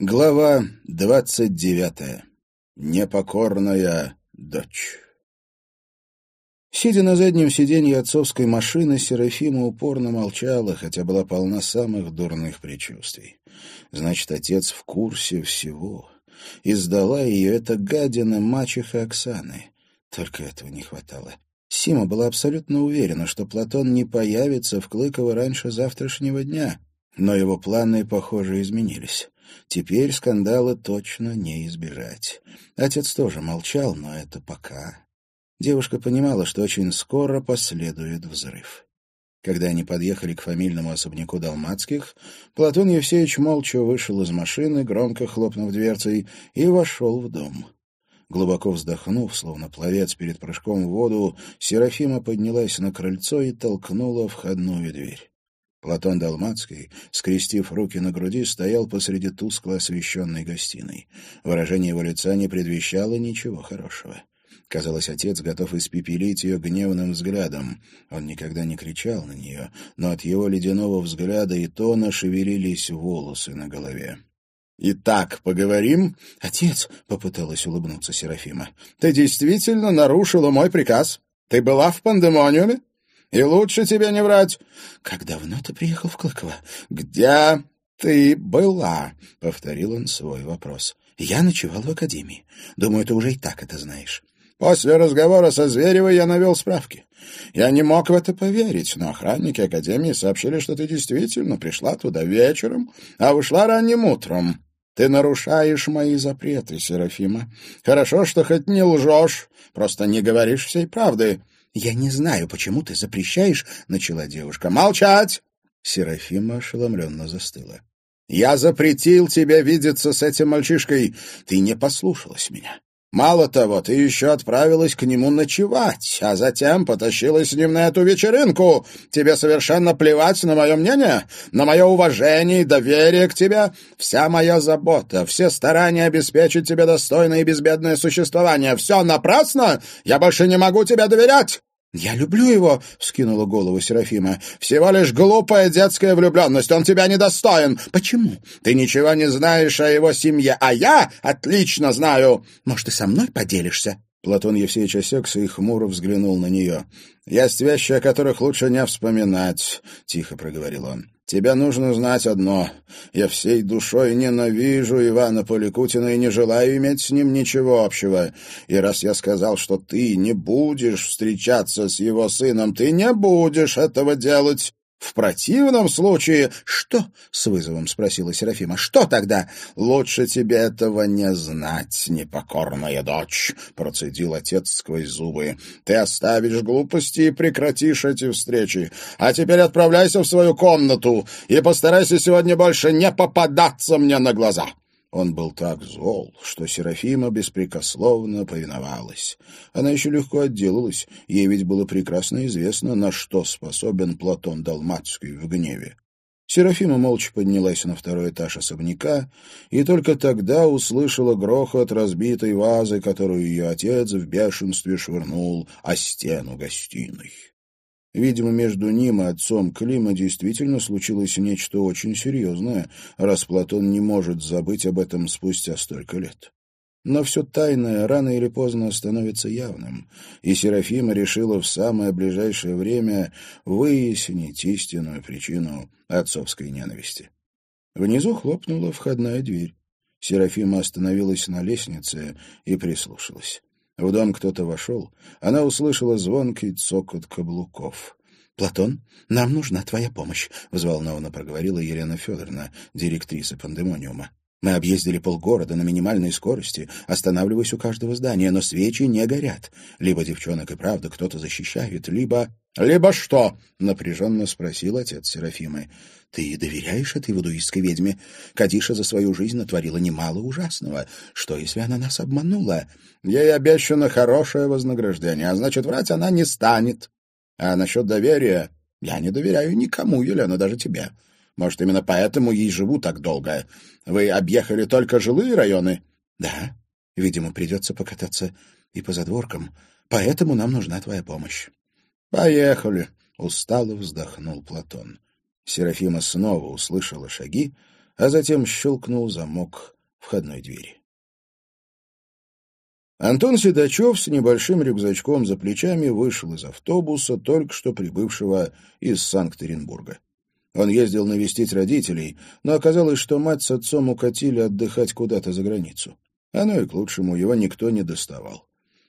Глава двадцать девятая. Непокорная дочь. Сидя на заднем сиденье отцовской машины, Серафима упорно молчала, хотя была полна самых дурных предчувствий. Значит, отец в курсе всего. И сдала ее эта гадина мачеха Оксаны. Только этого не хватало. Сима была абсолютно уверена, что Платон не появится в Клыково раньше завтрашнего дня, но его планы, похоже, изменились. Теперь скандала точно не избежать. Отец тоже молчал, но это пока. Девушка понимала, что очень скоро последует взрыв. Когда они подъехали к фамильному особняку Далмацких, Платон Евсеевич молча вышел из машины, громко хлопнув дверцей, и вошел в дом. Глубоко вздохнув, словно пловец перед прыжком в воду, Серафима поднялась на крыльцо и толкнула входную дверь. Платон Далмацкий, скрестив руки на груди, стоял посреди тускло освещенной гостиной. Выражение его лица не предвещало ничего хорошего. Казалось, отец готов испепелить ее гневным взглядом. Он никогда не кричал на нее, но от его ледяного взгляда и тона шевелились волосы на голове. «Итак, поговорим?» «Отец», — попыталась улыбнуться Серафима, — «ты действительно нарушила мой приказ? Ты была в пандемониуме?» И лучше тебе не врать. — Как давно ты приехал в Клыково? — Где ты была? — повторил он свой вопрос. — Я ночевал в академии. Думаю, ты уже и так это знаешь. После разговора со Зверевой я навел справки. Я не мог в это поверить, но охранники Академии сообщили, что ты действительно пришла туда вечером, а ушла ранним утром. Ты нарушаешь мои запреты, Серафима. Хорошо, что хоть не лжешь, просто не говоришь всей правды. «Я не знаю, почему ты запрещаешь...» — начала девушка. «Молчать!» Серафима ошеломленно застыла. «Я запретил тебе видеться с этим мальчишкой. Ты не послушалась меня. Мало того, ты еще отправилась к нему ночевать, а затем потащилась с ним на эту вечеринку. Тебе совершенно плевать на мое мнение, на мое уважение и доверие к тебе. Вся моя забота, все старания обеспечить тебе достойное и безбедное существование. Все напрасно? Я больше не могу тебе доверять!» «Я люблю его», — вскинула голову Серафима. «Всего лишь глупая детская влюбленность. Он тебя недостоин». «Почему? Ты ничего не знаешь о его семье, а я отлично знаю. Может, ты со мной поделишься?» Платон Евсеевич осекся и хмуро взглянул на нее. «Есть вещи, о которых лучше не вспоминать», — тихо проговорил он. Тебе нужно знать одно. Я всей душой ненавижу Ивана Поликутина и не желаю иметь с ним ничего общего. И раз я сказал, что ты не будешь встречаться с его сыном, ты не будешь этого делать. В противном случае... Что? С вызовом спросила Серафима. Что тогда? Лучше тебе этого не знать, непокорная дочь, процедил отец сквозь зубы. Ты оставишь глупости и прекратишь эти встречи. А теперь отправляйся в свою комнату и постарайся сегодня больше не попадаться мне на глаза. Он был так зол, что Серафима беспрекословно повиновалась. Она еще легко отделалась, ей ведь было прекрасно известно, на что способен Платон Далматский в гневе. Серафима молча поднялась на второй этаж особняка и только тогда услышала грохот разбитой вазы, которую ее отец в бешенстве швырнул о стену гостиной. Видимо, между ним и отцом Клима действительно случилось нечто очень серьезное, раз Платон не может забыть об этом спустя столько лет. Но все тайное рано или поздно становится явным, и Серафима решила в самое ближайшее время выяснить истинную причину отцовской ненависти. Внизу хлопнула входная дверь. Серафима остановилась на лестнице и прислушалась. В дом кто-то вошел. Она услышала звонкий цокот каблуков. «Платон, нам нужна твоя помощь», — взволнованно проговорила Елена Федоровна, директриса пандемониума. «Мы объездили полгорода на минимальной скорости, останавливаясь у каждого здания, но свечи не горят. Либо девчонок и правда кто-то защищает, либо...» «Либо что?» — напряженно спросил отец Серафимы. «Ты доверяешь этой вудуистской ведьме? Кадиша за свою жизнь натворила немало ужасного. Что, если она нас обманула? Ей обещано хорошее вознаграждение, а значит, врать она не станет. А насчет доверия... Я не доверяю никому, Елена, даже тебе. Может, именно поэтому ей живу так долго. Вы объехали только жилые районы?» «Да. Видимо, придется покататься и по задворкам. Поэтому нам нужна твоя помощь». «Поехали», — устало вздохнул Платон. Серафима снова услышала шаги, а затем щелкнул замок входной двери. Антон Седачев с небольшим рюкзачком за плечами вышел из автобуса, только что прибывшего из Санкт-Петербурга. Он ездил навестить родителей, но оказалось, что мать с отцом укатили отдыхать куда-то за границу. Оно и к лучшему, его никто не доставал.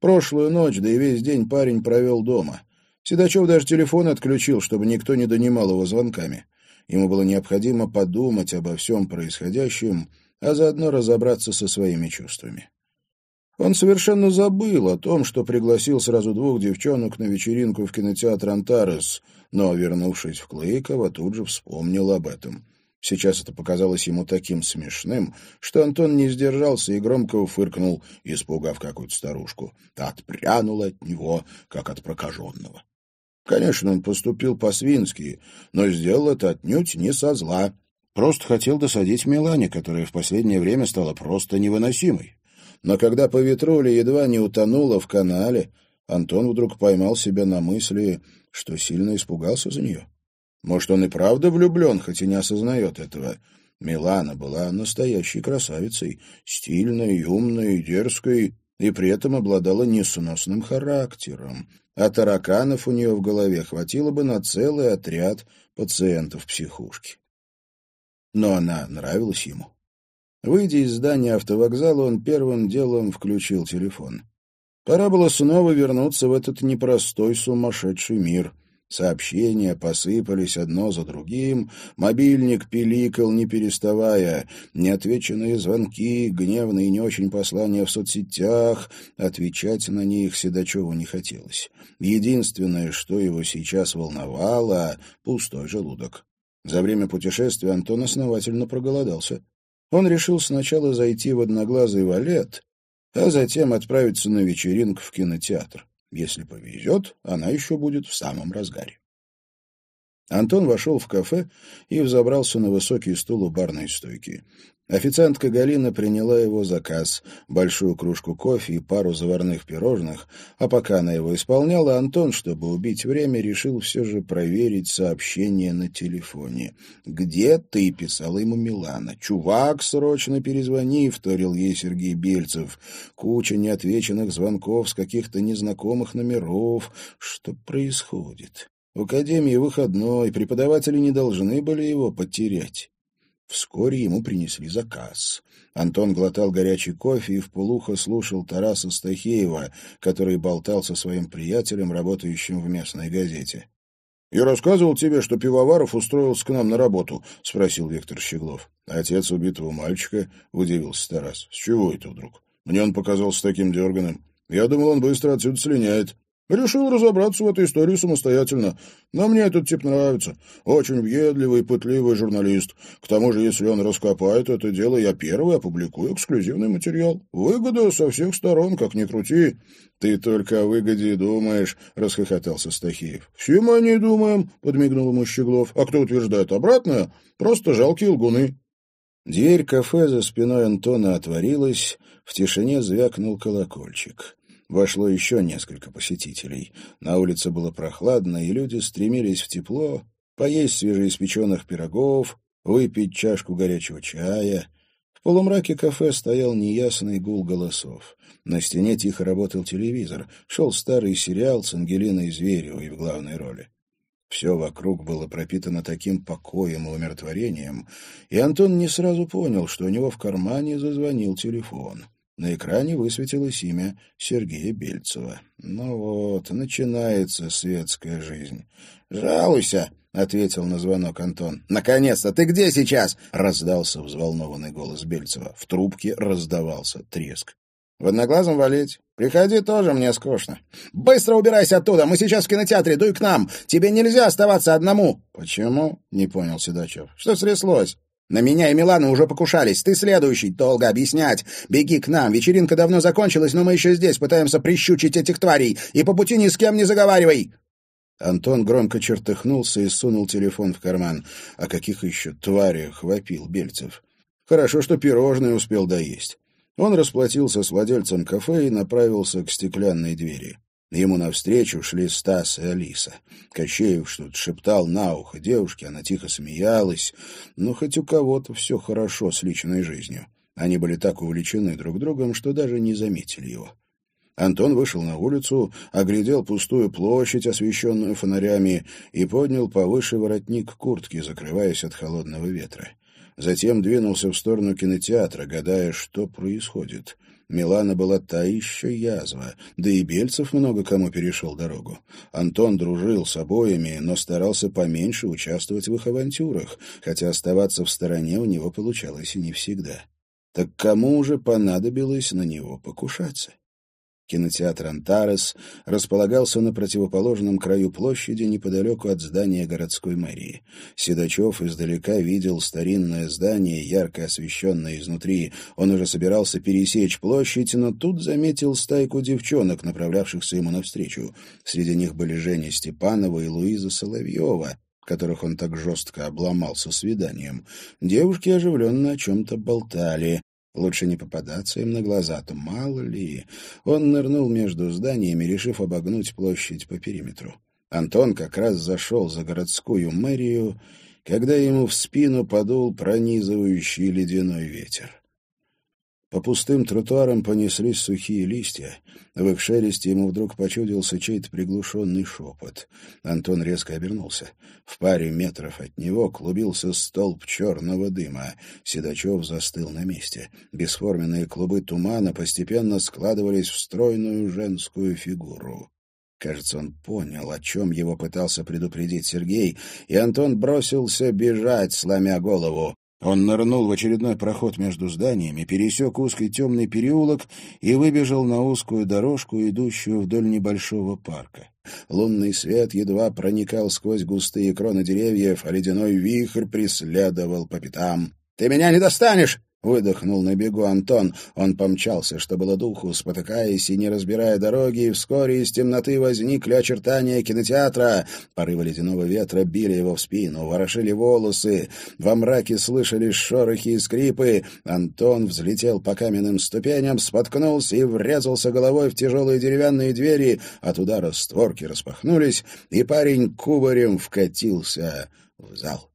Прошлую ночь, да и весь день парень провел дома. Седачев даже телефон отключил, чтобы никто не донимал его звонками. Ему было необходимо подумать обо всем происходящем, а заодно разобраться со своими чувствами. Он совершенно забыл о том, что пригласил сразу двух девчонок на вечеринку в кинотеатр «Антарес», но, вернувшись в Клейково, тут же вспомнил об этом. Сейчас это показалось ему таким смешным, что Антон не сдержался и громко фыркнул, испугав какую-то старушку. Та отпрянула от него, как от прокаженного. Конечно, он поступил по-свински, но сделал это отнюдь не со зла. Просто хотел досадить Милане, которая в последнее время стала просто невыносимой но когда по ветруле едва не утонула в канале, Антон вдруг поймал себя на мысли, что сильно испугался за нее. Может, он и правда влюблен, хоть и не осознает этого. Милана была настоящей красавицей, стильной, умной, дерзкой, и при этом обладала несносным характером. А тараканов у нее в голове хватило бы на целый отряд пациентов психушки. Но она нравилась ему. Выйдя из здания автовокзала, он первым делом включил телефон. Пора было снова вернуться в этот непростой сумасшедший мир. Сообщения посыпались одно за другим, мобильник пиликал, не переставая, неотвеченные звонки, гневные и не очень послания в соцсетях, отвечать на них Седачеву не хотелось. Единственное, что его сейчас волновало — пустой желудок. За время путешествия Антон основательно проголодался он решил сначала зайти в одноглазый валет, а затем отправиться на вечеринку в кинотеатр. Если повезет, она еще будет в самом разгаре. Антон вошел в кафе и взобрался на высокий стул у барной стойки. Официантка Галина приняла его заказ, большую кружку кофе и пару заварных пирожных, а пока она его исполняла, Антон, чтобы убить время, решил все же проверить сообщение на телефоне. «Где ты?» — писала ему Милана. «Чувак, срочно перезвони!» — вторил ей Сергей Бельцев. Куча неотвеченных звонков с каких-то незнакомых номеров. Что происходит? В академии выходной, преподаватели не должны были его потерять. Вскоре ему принесли заказ. Антон глотал горячий кофе и вполуха слушал Тараса Стахеева, который болтал со своим приятелем, работающим в местной газете. — Я рассказывал тебе, что Пивоваров устроился к нам на работу? — спросил Виктор Щеглов. — Отец убитого мальчика, — удивился Тарас. — С чего это вдруг? Мне он показался таким дерганым. Я думал, он быстро отсюда слиняет. Решил разобраться в этой истории самостоятельно. Но мне этот тип нравится. Очень въедливый, пытливый журналист. К тому же, если он раскопает это дело, я первый опубликую эксклюзивный материал. Выгода со всех сторон, как ни крути. — Ты только о выгоде думаешь, — расхохотался Стахеев. — Все мы о ней думаем, — подмигнул ему Щеглов. — А кто утверждает обратное? Просто жалкие лгуны. Дверь кафе за спиной Антона отворилась, в тишине звякнул колокольчик. Вошло еще несколько посетителей. На улице было прохладно, и люди стремились в тепло, поесть свежеиспеченных пирогов, выпить чашку горячего чая. В полумраке кафе стоял неясный гул голосов. На стене тихо работал телевизор. Шел старый сериал с Ангелиной Зверевой в главной роли. Все вокруг было пропитано таким покоем и умиротворением, и Антон не сразу понял, что у него в кармане зазвонил телефон. На экране высветилось имя Сергея Бельцева. Ну вот, начинается светская жизнь. «Жалуйся!» — ответил на звонок Антон. «Наконец-то! Ты где сейчас?» — раздался взволнованный голос Бельцева. В трубке раздавался треск. «В одноглазом валить. Приходи тоже, мне скучно. Быстро убирайся оттуда! Мы сейчас в кинотеатре, дуй к нам! Тебе нельзя оставаться одному!» «Почему?» — не понял Седачев. «Что стряслось?» На меня и Милана уже покушались. Ты следующий. Долго объяснять. Беги к нам. Вечеринка давно закончилась, но мы еще здесь. Пытаемся прищучить этих тварей. И по пути ни с кем не заговаривай. Антон громко чертыхнулся и сунул телефон в карман. О каких еще тварях вопил Бельцев. Хорошо, что пирожное успел доесть. Он расплатился с владельцем кафе и направился к стеклянной двери. Ему навстречу шли Стас и Алиса. Кощеев что-то шептал на ухо девушке, она тихо смеялась. Но хоть у кого-то все хорошо с личной жизнью. Они были так увлечены друг другом, что даже не заметили его. Антон вышел на улицу, оглядел пустую площадь, освещенную фонарями, и поднял повыше воротник куртки, закрываясь от холодного ветра. Затем двинулся в сторону кинотеатра, гадая, что происходит. Милана была та еще язва, да и Бельцев много кому перешел дорогу. Антон дружил с обоими, но старался поменьше участвовать в их авантюрах, хотя оставаться в стороне у него получалось и не всегда. Так кому уже понадобилось на него покушаться? Кинотеатр «Антарес» располагался на противоположном краю площади неподалеку от здания городской мэрии. Седачев издалека видел старинное здание, ярко освещенное изнутри. Он уже собирался пересечь площадь, но тут заметил стайку девчонок, направлявшихся ему навстречу. Среди них были Женя Степанова и Луиза Соловьева которых он так жестко обломался свиданием. Девушки оживленно о чем-то болтали. Лучше не попадаться им на глаза, а то мало ли. Он нырнул между зданиями, решив обогнуть площадь по периметру. Антон как раз зашел за городскую мэрию, когда ему в спину подул пронизывающий ледяной ветер. По пустым тротуарам понеслись сухие листья. В их шелесте ему вдруг почудился чей-то приглушенный шепот. Антон резко обернулся. В паре метров от него клубился столб черного дыма. Седачев застыл на месте. Бесформенные клубы тумана постепенно складывались в стройную женскую фигуру. Кажется, он понял, о чем его пытался предупредить Сергей, и Антон бросился бежать, сломя голову. Он нырнул в очередной проход между зданиями, пересек узкий темный переулок и выбежал на узкую дорожку, идущую вдоль небольшого парка. Лунный свет едва проникал сквозь густые кроны деревьев, а ледяной вихрь преследовал по пятам. «Ты меня не достанешь!» Выдохнул на бегу Антон. Он помчался, что было духу, спотыкаясь и не разбирая дороги, и вскоре из темноты возникли очертания кинотеатра. Порывы ледяного ветра били его в спину, ворошили волосы. Во мраке слышались шорохи и скрипы. Антон взлетел по каменным ступеням, споткнулся и врезался головой в тяжелые деревянные двери. От удара створки распахнулись, и парень кубарем вкатился в зал.